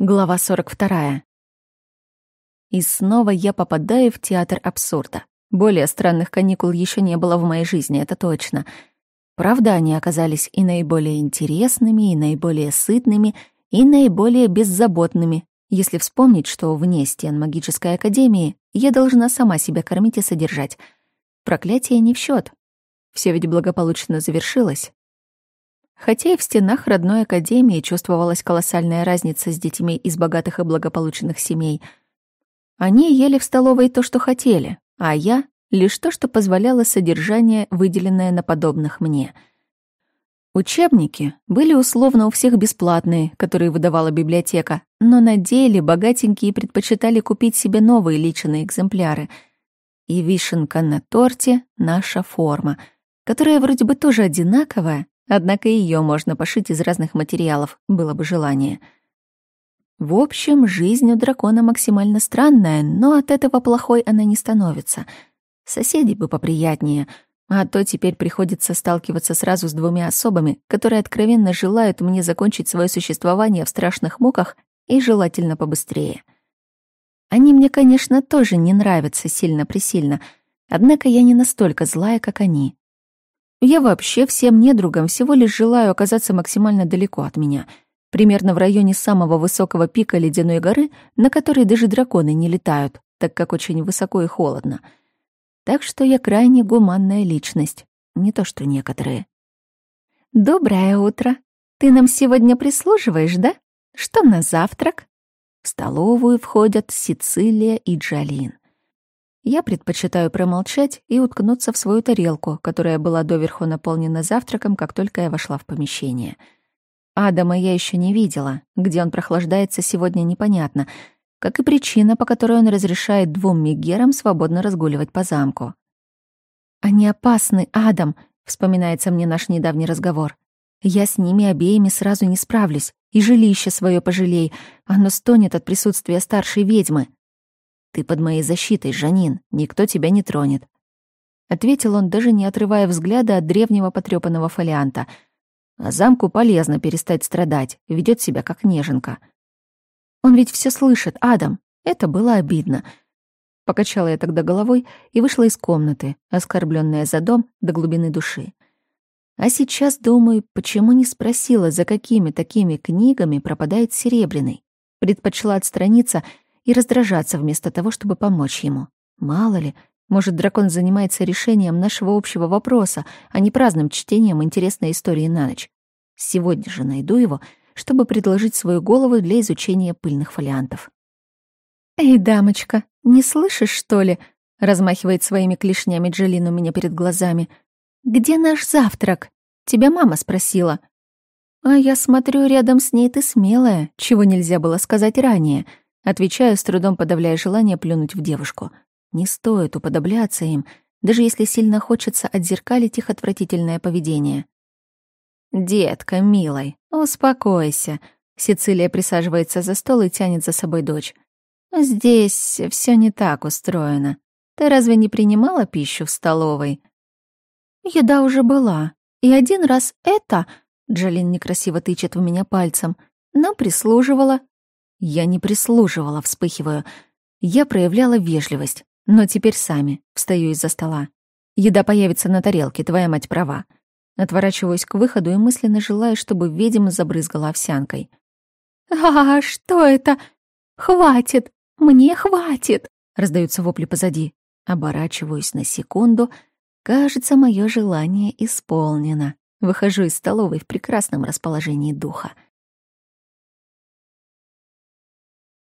Глава 42. И снова я попадаю в театр абсурда. Более странных каникул еще не было в моей жизни, это точно. Правда, они оказались и наиболее интересными, и наиболее сытными, и наиболее беззаботными, если вспомнить, что вне стен магической академии я должна сама себя кормить и содержать. Проклятие не в счет. Все ведь благополучно завершилось. Хотя и в стенах родной академии чувствовалась колоссальная разница с детьми из богатых и благополучных семей. Они ели в столовой то, что хотели, а я — лишь то, что позволяло содержание, выделенное на подобных мне. Учебники были условно у всех бесплатные, которые выдавала библиотека, но на деле богатенькие предпочитали купить себе новые личные экземпляры. И вишенка на торте — наша форма, которая вроде бы тоже одинаковая, Однако ее можно пошить из разных материалов, было бы желание. В общем, жизнь у дракона максимально странная, но от этого плохой она не становится. Соседи бы поприятнее, а то теперь приходится сталкиваться сразу с двумя особами, которые откровенно желают мне закончить свое существование в страшных муках и желательно побыстрее. Они мне, конечно, тоже не нравятся сильно-пресильно, однако я не настолько злая, как они. Я вообще всем недругам всего лишь желаю оказаться максимально далеко от меня, примерно в районе самого высокого пика ледяной горы, на которой даже драконы не летают, так как очень высоко и холодно. Так что я крайне гуманная личность, не то что некоторые. «Доброе утро. Ты нам сегодня прислуживаешь, да? Что на завтрак?» В столовую входят Сицилия и Джалин. Я предпочитаю промолчать и уткнуться в свою тарелку, которая была доверху наполнена завтраком, как только я вошла в помещение. Адама я еще не видела. Где он прохлаждается, сегодня непонятно, как и причина, по которой он разрешает двум мигерам свободно разгуливать по замку. «Они опасны, Адам», — вспоминается мне наш недавний разговор. «Я с ними обеими сразу не справлюсь, и жилище свое пожалей, оно стонет от присутствия старшей ведьмы». «Ты под моей защитой, Жанин, никто тебя не тронет», — ответил он, даже не отрывая взгляда от древнего потрёпанного фолианта. «А замку полезно перестать страдать, ведет себя как неженка». «Он ведь все слышит, Адам, это было обидно». Покачала я тогда головой и вышла из комнаты, оскорбленная за дом до глубины души. А сейчас думаю, почему не спросила, за какими такими книгами пропадает Серебряный. Предпочла отстраниться — и раздражаться вместо того, чтобы помочь ему. Мало ли, может, дракон занимается решением нашего общего вопроса, а не праздным чтением интересной истории на ночь. Сегодня же найду его, чтобы предложить свою голову для изучения пыльных фолиантов. «Эй, дамочка, не слышишь, что ли?» — размахивает своими клешнями Джелин у меня перед глазами. «Где наш завтрак? Тебя мама спросила». «А я смотрю, рядом с ней ты смелая, чего нельзя было сказать ранее», Отвечаю, с трудом подавляя желание плюнуть в девушку. Не стоит уподобляться им, даже если сильно хочется отзеркалить их отвратительное поведение. «Детка, милой, успокойся», — Сицилия присаживается за стол и тянет за собой дочь. «Здесь все не так устроено. Ты разве не принимала пищу в столовой?» «Еда уже была. И один раз это...» — Джалин некрасиво тычет в меня пальцем. «Нам прислуживала. Я не прислуживала, вспыхиваю. Я проявляла вежливость. Но теперь сами. Встаю из-за стола. Еда появится на тарелке, твоя мать права. Отворачиваюсь к выходу и мысленно желаю, чтобы ведьма забрызгала овсянкой. «А, что это? Хватит! Мне хватит!» Раздаются вопли позади. Оборачиваюсь на секунду. Кажется, мое желание исполнено. Выхожу из столовой в прекрасном расположении духа.